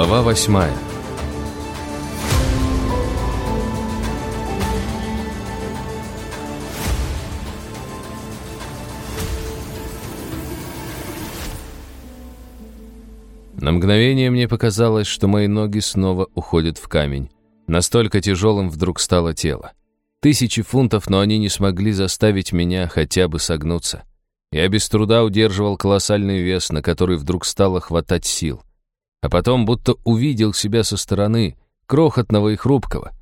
Глава восьмая На мгновение мне показалось, что мои ноги снова уходят в камень. Настолько тяжелым вдруг стало тело. Тысячи фунтов, но они не смогли заставить меня хотя бы согнуться. Я без труда удерживал колоссальный вес, на который вдруг стало хватать сил. А потом будто увидел себя со стороны, крохотного и хрупкого.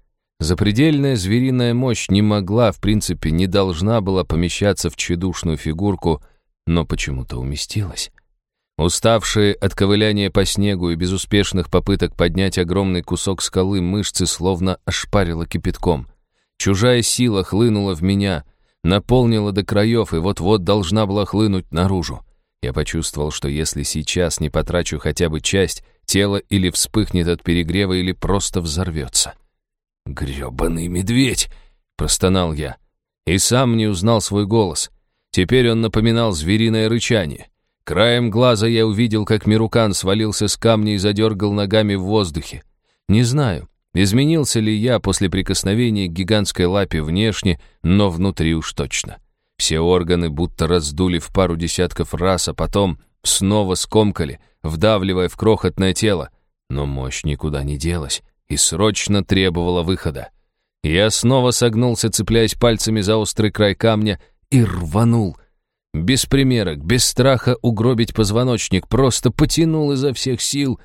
Запредельная звериная мощь не могла, в принципе, не должна была помещаться в тщедушную фигурку, но почему-то уместилась. Уставшие от ковыляния по снегу и безуспешных попыток поднять огромный кусок скалы мышцы словно ошпарило кипятком. Чужая сила хлынула в меня, наполнила до краев и вот-вот должна была хлынуть наружу. Я почувствовал, что если сейчас не потрачу хотя бы часть, тело или вспыхнет от перегрева, или просто взорвется. «Гребаный медведь!» — простонал я. И сам не узнал свой голос. Теперь он напоминал звериное рычание. Краем глаза я увидел, как Мирукан свалился с камня и задергал ногами в воздухе. Не знаю, изменился ли я после прикосновения к гигантской лапе внешне, но внутри уж точно. Все органы будто раздули в пару десятков раз, а потом снова скомкали, вдавливая в крохотное тело. Но мощь никуда не делась и срочно требовала выхода. Я снова согнулся, цепляясь пальцами за острый край камня, и рванул — без примерок, без страха угробить позвоночник, просто потянул изо всех сил.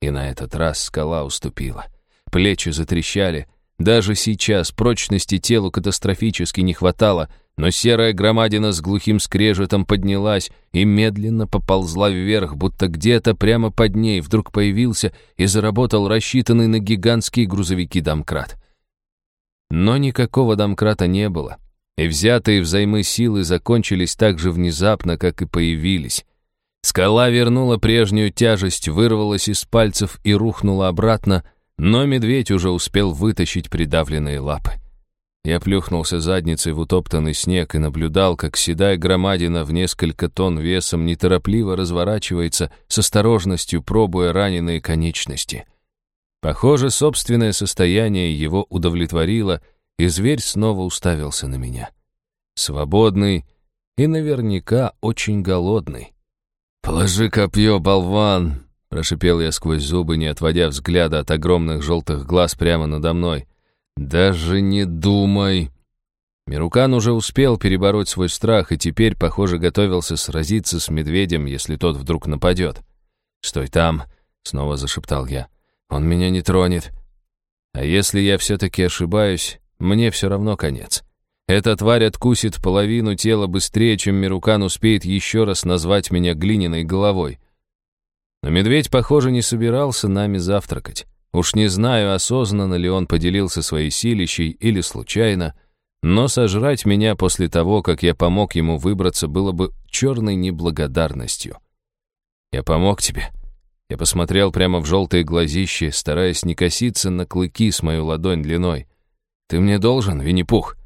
И на этот раз скала уступила. Плечи затрещали. Даже сейчас прочности телу катастрофически не хватало, но серая громадина с глухим скрежетом поднялась и медленно поползла вверх, будто где-то прямо под ней вдруг появился и заработал рассчитанный на гигантские грузовики домкрат. Но никакого домкрата не было и взятые взаймы силы закончились так же внезапно, как и появились. Скала вернула прежнюю тяжесть, вырвалась из пальцев и рухнула обратно, но медведь уже успел вытащить придавленные лапы. Я плюхнулся задницей в утоптанный снег и наблюдал, как седая громадина в несколько тонн весом неторопливо разворачивается с осторожностью, пробуя раненые конечности. Похоже, собственное состояние его удовлетворило — и зверь снова уставился на меня. Свободный и наверняка очень голодный. «Положи копье, болван!» — прошипел я сквозь зубы, не отводя взгляда от огромных желтых глаз прямо надо мной. «Даже не думай!» Мирукан уже успел перебороть свой страх и теперь, похоже, готовился сразиться с медведем, если тот вдруг нападет. «Стой там!» — снова зашептал я. «Он меня не тронет!» А если я все-таки ошибаюсь, мне все равно конец. Эта тварь откусит половину тела быстрее, чем Мирукан успеет еще раз назвать меня глиняной головой. Но медведь, похоже, не собирался нами завтракать. Уж не знаю, осознанно ли он поделился своей силищей или случайно, но сожрать меня после того, как я помог ему выбраться, было бы черной неблагодарностью. «Я помог тебе». Я посмотрел прямо в желтые глазища, стараясь не коситься на клыки с мою ладонь длиной. Ты мне должен, Винни-Пух?»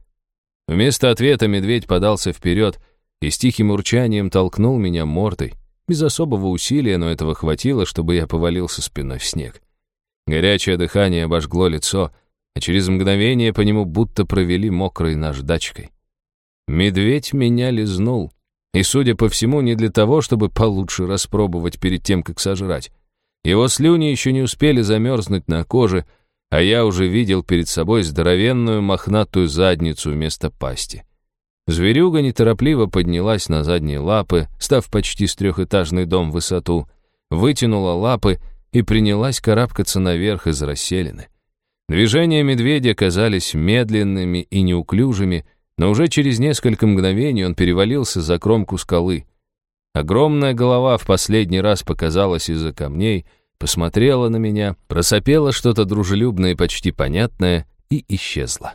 Вместо ответа медведь подался вперед и с тихим урчанием толкнул меня мордой. Без особого усилия, но этого хватило, чтобы я повалился спиной в снег. Горячее дыхание обожгло лицо, а через мгновение по нему будто провели мокрой наждачкой. Медведь меня лизнул, и, судя по всему, не для того, чтобы получше распробовать перед тем, как сожрать. Его слюни еще не успели замерзнуть на коже, а я уже видел перед собой здоровенную мохнатую задницу вместо пасти. Зверюга неторопливо поднялась на задние лапы, став почти с трехэтажный дом в высоту, вытянула лапы и принялась карабкаться наверх из расселины. Движения медведя казались медленными и неуклюжими, но уже через несколько мгновений он перевалился за кромку скалы. Огромная голова в последний раз показалась из-за камней — посмотрела на меня, просопела что-то дружелюбное и почти понятное и исчезла.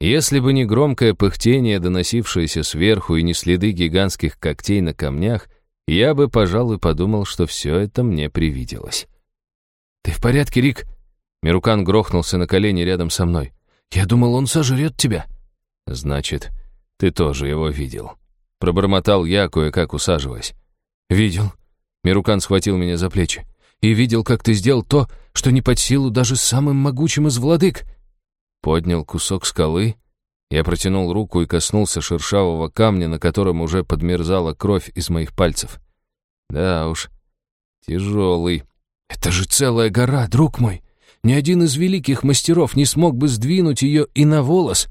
Если бы не громкое пыхтение, доносившееся сверху, и не следы гигантских когтей на камнях, я бы, пожалуй, подумал, что все это мне привиделось. «Ты в порядке, Рик?» Мирукан грохнулся на колени рядом со мной. «Я думал, он сожрет тебя». «Значит, ты тоже его видел». Пробормотал я, кое-как усаживаясь. «Видел». Мирукан схватил меня за плечи. и видел, как ты сделал то, что не под силу даже самым могучим из владык». Поднял кусок скалы. Я протянул руку и коснулся шершавого камня, на котором уже подмерзала кровь из моих пальцев. Да уж, тяжелый. Это же целая гора, друг мой. Ни один из великих мастеров не смог бы сдвинуть ее и на волос.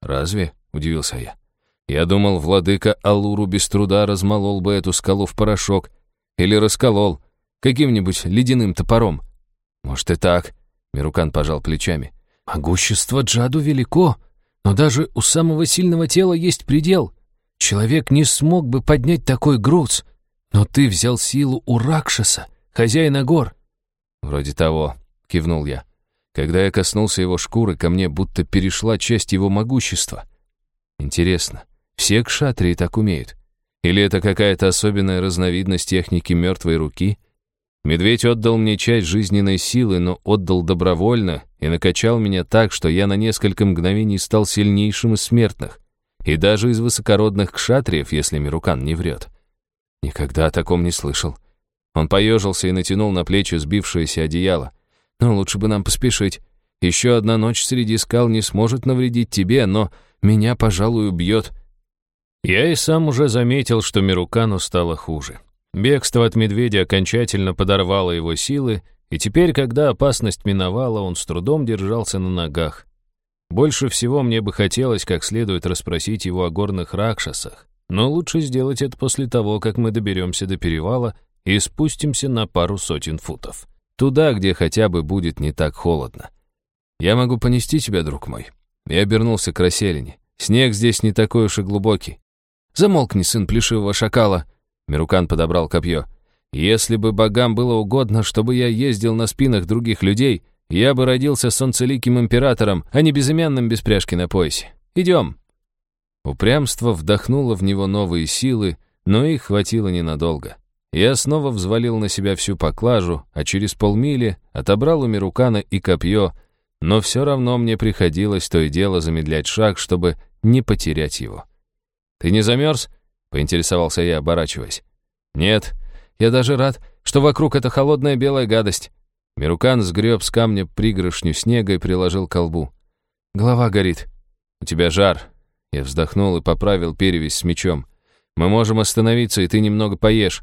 Разве? — удивился я. Я думал, владыка Алуру без труда размолол бы эту скалу в порошок. Или расколол. Каким-нибудь ледяным топором. Может и так. Мирукан пожал плечами. Могущество Джаду велико, но даже у самого сильного тела есть предел. Человек не смог бы поднять такой груз. Но ты взял силу у Ракшаса, хозяина гор. Вроде того, кивнул я. Когда я коснулся его шкуры, ко мне будто перешла часть его могущества. Интересно, все кшатрии так умеют? Или это какая-то особенная разновидность техники мертвой руки? Медведь отдал мне часть жизненной силы, но отдал добровольно и накачал меня так, что я на несколько мгновений стал сильнейшим из смертных. И даже из высокородных кшатриев, если Мирукан не врет. Никогда о таком не слышал. Он поежился и натянул на плечи сбившееся одеяло. Но лучше бы нам поспешить. Еще одна ночь среди скал не сможет навредить тебе, но меня, пожалуй, убьет. Я и сам уже заметил, что Мирукану стало хуже. Бегство от медведя окончательно подорвало его силы, и теперь, когда опасность миновала, он с трудом держался на ногах. Больше всего мне бы хотелось как следует расспросить его о горных ракшасах, но лучше сделать это после того, как мы доберемся до перевала и спустимся на пару сотен футов. Туда, где хотя бы будет не так холодно. «Я могу понести тебя, друг мой». Я обернулся к расселине. «Снег здесь не такой уж и глубокий». «Замолкни, сын плешивого шакала!» Мирукан подобрал копье. «Если бы богам было угодно, чтобы я ездил на спинах других людей, я бы родился солнцеликим императором, а не безымянным без пряжки на поясе. Идем!» Упрямство вдохнуло в него новые силы, но их хватило ненадолго. Я снова взвалил на себя всю поклажу, а через полмили отобрал у Мирукана и копье, но все равно мне приходилось то и дело замедлять шаг, чтобы не потерять его. «Ты не замерз?» — поинтересовался я, оборачиваясь. «Нет, я даже рад, что вокруг эта холодная белая гадость». Мирукан сгреб с камня пригоршню снега и приложил к колбу. «Голова горит. У тебя жар». Я вздохнул и поправил перевязь с мечом. «Мы можем остановиться, и ты немного поешь.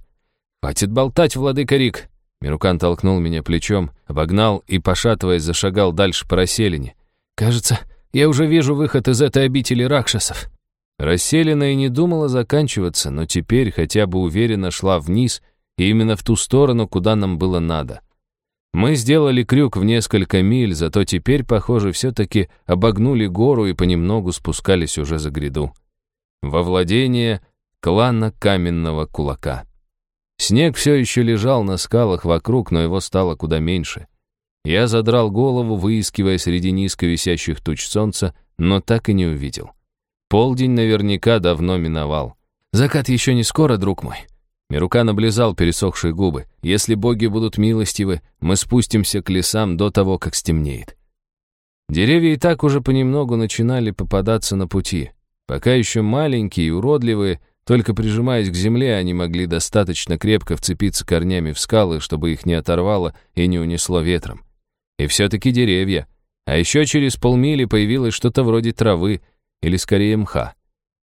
«Хватит болтать, владыка Рик!» Мирукан толкнул меня плечом, обогнал и, пошатываясь, зашагал дальше по расселине. «Кажется, я уже вижу выход из этой обители ракшасов». Расселена и не думала заканчиваться, но теперь хотя бы уверенно шла вниз и именно в ту сторону, куда нам было надо. Мы сделали крюк в несколько миль, зато теперь, похоже, все-таки обогнули гору и понемногу спускались уже за гряду. Во владение клана Каменного Кулака. Снег все еще лежал на скалах вокруг, но его стало куда меньше. Я задрал голову, выискивая среди низко висящих туч солнца, но так и не увидел. Полдень наверняка давно миновал. Закат еще не скоро, друг мой. Мирука наблизал пересохшие губы. Если боги будут милостивы, мы спустимся к лесам до того, как стемнеет. Деревья и так уже понемногу начинали попадаться на пути. Пока еще маленькие и уродливые, только прижимаясь к земле, они могли достаточно крепко вцепиться корнями в скалы, чтобы их не оторвало и не унесло ветром. И все-таки деревья. А еще через полмили появилось что-то вроде травы, или скорее мха.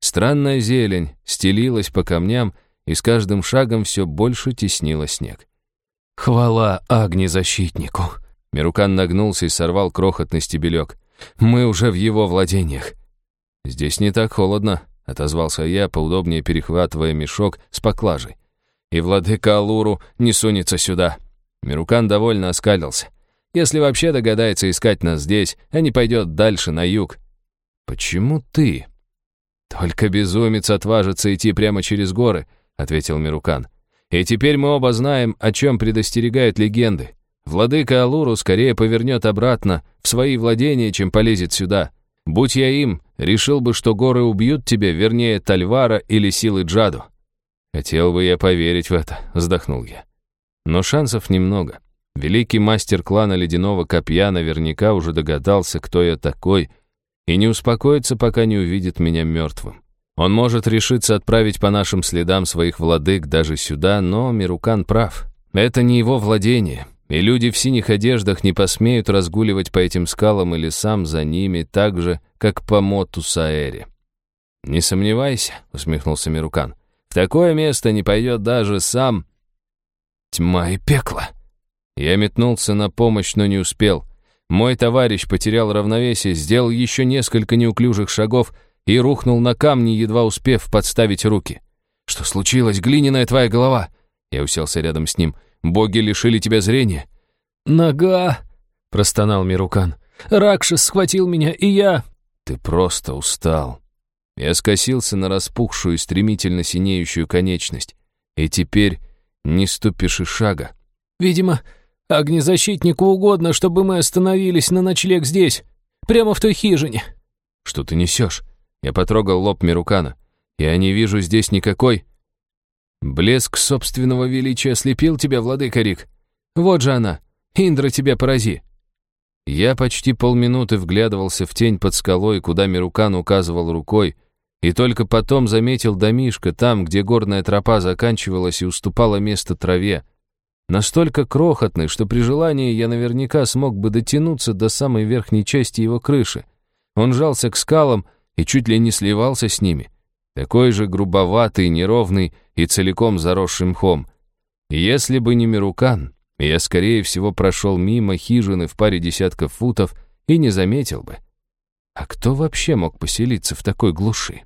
Странная зелень стелилась по камням, и с каждым шагом все больше теснила снег. «Хвала огнезащитнику!» Мирукан нагнулся и сорвал крохотный стебелек. «Мы уже в его владениях». «Здесь не так холодно», отозвался я, поудобнее перехватывая мешок с поклажей. «И владыка Алуру не сунется сюда». Мирукан довольно оскалился. «Если вообще догадается искать нас здесь, а не пойдет дальше, на юг». «Почему ты?» «Только безумец отважится идти прямо через горы», — ответил Мирукан. «И теперь мы оба знаем, о чем предостерегают легенды. Владыка Алуру скорее повернет обратно в свои владения, чем полезет сюда. Будь я им, решил бы, что горы убьют тебя, вернее, Тальвара или силы Джаду. Хотел бы я поверить в это, вздохнул я. Но шансов немного. Великий мастер клана Ледяного Копья наверняка уже догадался, кто я такой, и не успокоится, пока не увидит меня мертвым. Он может решиться отправить по нашим следам своих владык даже сюда, но Мирукан прав. Это не его владение, и люди в синих одеждах не посмеют разгуливать по этим скалам и лесам за ними так же, как по моту Саэре. «Не сомневайся», — усмехнулся Мирукан. «В такое место не пойдет даже сам...» «Тьма и пекло!» Я метнулся на помощь, но не успел. Мой товарищ потерял равновесие, сделал еще несколько неуклюжих шагов и рухнул на камни, едва успев подставить руки. «Что случилось, глиняная твоя голова?» Я уселся рядом с ним. «Боги лишили тебя зрения?» «Нога!» — простонал Мирукан. «Ракшас схватил меня, и я...» «Ты просто устал». Я скосился на распухшую, стремительно синеющую конечность. И теперь не ступишь и шага. «Видимо, огнезащитнику угодно, чтобы мы остановились на ночлег здесь, прямо в той хижине». «Что ты несешь?» Я потрогал лоб Мирукана. «Я не вижу здесь никакой...» «Блеск собственного величия ослепил тебя, владыка Рик. Вот же она. Индра, тебя порази». Я почти полминуты вглядывался в тень под скалой, куда Мирукан указывал рукой, и только потом заметил домишко там, где горная тропа заканчивалась и уступала место траве. Настолько крохотный, что при желании я наверняка смог бы дотянуться до самой верхней части его крыши. Он жался к скалам и чуть ли не сливался с ними. Такой же грубоватый, неровный и целиком заросший мхом. Если бы не Мирукан, я, скорее всего, прошел мимо хижины в паре десятков футов и не заметил бы. А кто вообще мог поселиться в такой глуши?